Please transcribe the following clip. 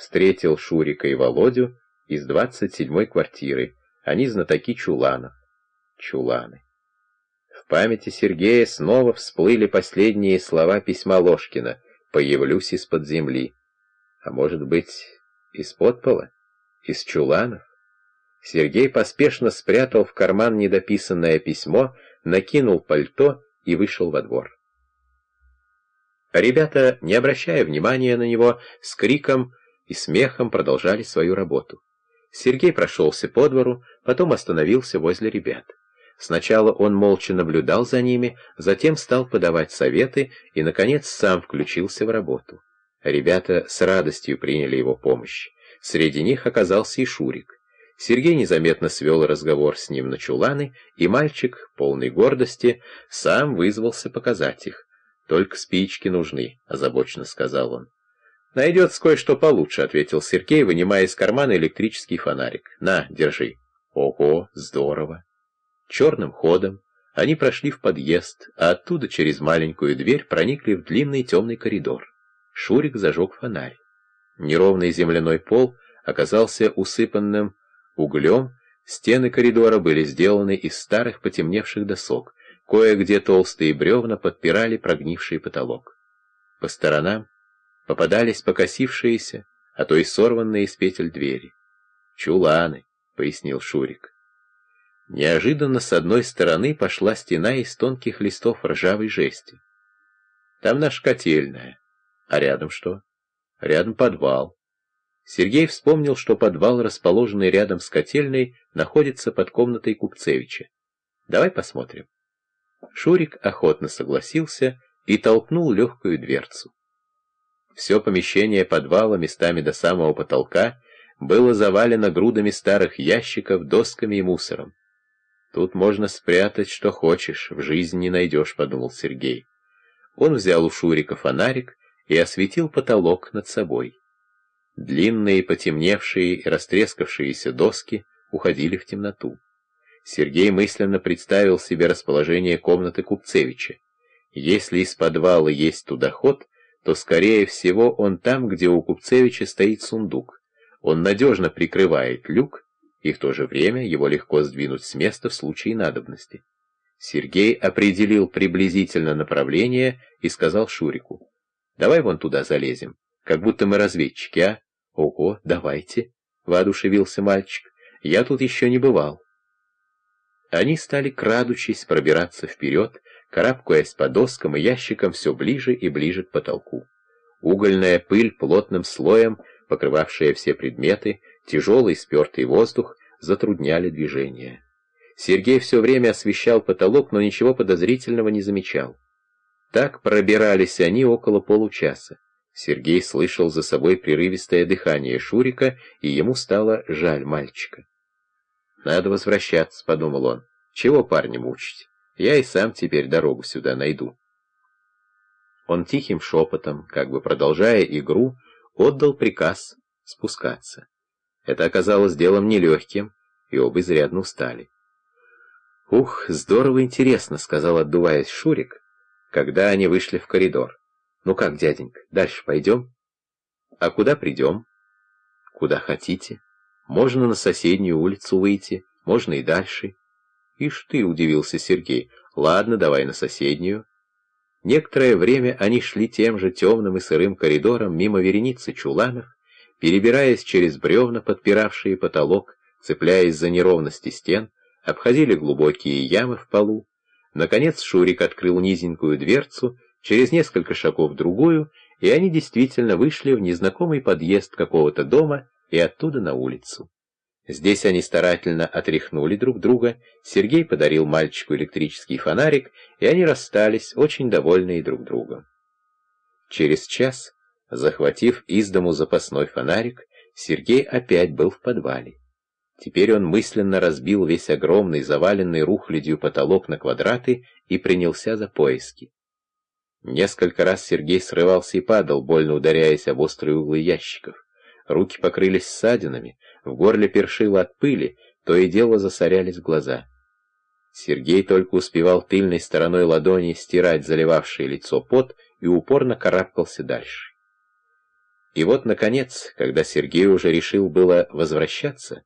Встретил Шурика и Володю из двадцать седьмой квартиры. Они знатоки чуланов. Чуланы. В памяти Сергея снова всплыли последние слова письма Ложкина «Появлюсь из-под земли». А может быть, из-под пола? Из чуланов? Сергей поспешно спрятал в карман недописанное письмо, накинул пальто и вышел во двор. Ребята, не обращая внимания на него, с криком и смехом продолжали свою работу. Сергей прошелся по двору, потом остановился возле ребят. Сначала он молча наблюдал за ними, затем стал подавать советы и, наконец, сам включился в работу. Ребята с радостью приняли его помощь. Среди них оказался и Шурик. Сергей незаметно свел разговор с ним на чуланы, и мальчик, полный гордости, сам вызвался показать их. «Только спички нужны», — озабоченно сказал он. «Найдется кое-что получше», — ответил Сергей, вынимая из кармана электрический фонарик. «На, держи». «Ого, здорово». Черным ходом они прошли в подъезд, а оттуда через маленькую дверь проникли в длинный темный коридор. Шурик зажег фонарь. Неровный земляной пол оказался усыпанным углем, стены коридора были сделаны из старых потемневших досок, Кое-где толстые бревна подпирали прогнивший потолок. По сторонам попадались покосившиеся, а то и сорванные из петель двери. «Чуланы», — пояснил Шурик. Неожиданно с одной стороны пошла стена из тонких листов ржавой жести. Там наша котельная. А рядом что? Рядом подвал. Сергей вспомнил, что подвал, расположенный рядом с котельной, находится под комнатой Купцевича. Давай посмотрим. Шурик охотно согласился и толкнул легкую дверцу. Все помещение подвала местами до самого потолка было завалено грудами старых ящиков, досками и мусором. «Тут можно спрятать, что хочешь, в жизни не найдешь», — подумал Сергей. Он взял у Шурика фонарик и осветил потолок над собой. Длинные, потемневшие и растрескавшиеся доски уходили в темноту. Сергей мысленно представил себе расположение комнаты Купцевича. Если из подвала есть туда ход, то, скорее всего, он там, где у Купцевича стоит сундук. Он надежно прикрывает люк, и в то же время его легко сдвинуть с места в случае надобности. Сергей определил приблизительно направление и сказал Шурику, «Давай вон туда залезем, как будто мы разведчики, а?» «Ого, давайте», — воодушевился мальчик, «я тут еще не бывал». Они стали, крадучись, пробираться вперед, карабкаясь по доскам и ящикам все ближе и ближе к потолку. Угольная пыль плотным слоем, покрывавшая все предметы, тяжелый спертый воздух, затрудняли движение. Сергей все время освещал потолок, но ничего подозрительного не замечал. Так пробирались они около получаса. Сергей слышал за собой прерывистое дыхание Шурика, и ему стало жаль мальчика. «Надо возвращаться», — подумал он. «Чего парня мучить? Я и сам теперь дорогу сюда найду». Он тихим шепотом, как бы продолжая игру, отдал приказ спускаться. Это оказалось делом нелегким, и оба изрядно устали. «Ух, здорово интересно», — сказал, отдуваясь Шурик, когда они вышли в коридор. «Ну как, дяденька, дальше пойдем?» «А куда придем?» «Куда хотите». Можно на соседнюю улицу выйти, можно и дальше. Ишь ты, удивился Сергей. Ладно, давай на соседнюю. Некоторое время они шли тем же темным и сырым коридором мимо вереницы чуланов, перебираясь через бревна, подпиравшие потолок, цепляясь за неровности стен, обходили глубокие ямы в полу. Наконец Шурик открыл низенькую дверцу, через несколько шагов другую, и они действительно вышли в незнакомый подъезд какого-то дома, и оттуда на улицу. Здесь они старательно отряхнули друг друга, Сергей подарил мальчику электрический фонарик, и они расстались, очень довольные друг другом. Через час, захватив из дому запасной фонарик, Сергей опять был в подвале. Теперь он мысленно разбил весь огромный, заваленный рухлядью потолок на квадраты и принялся за поиски. Несколько раз Сергей срывался и падал, больно ударяясь об острые углы ящиков. Руки покрылись ссадинами, в горле першило от пыли, то и дело засорялись глаза. Сергей только успевал тыльной стороной ладони стирать заливавшее лицо пот и упорно карабкался дальше. И вот, наконец, когда Сергей уже решил было возвращаться,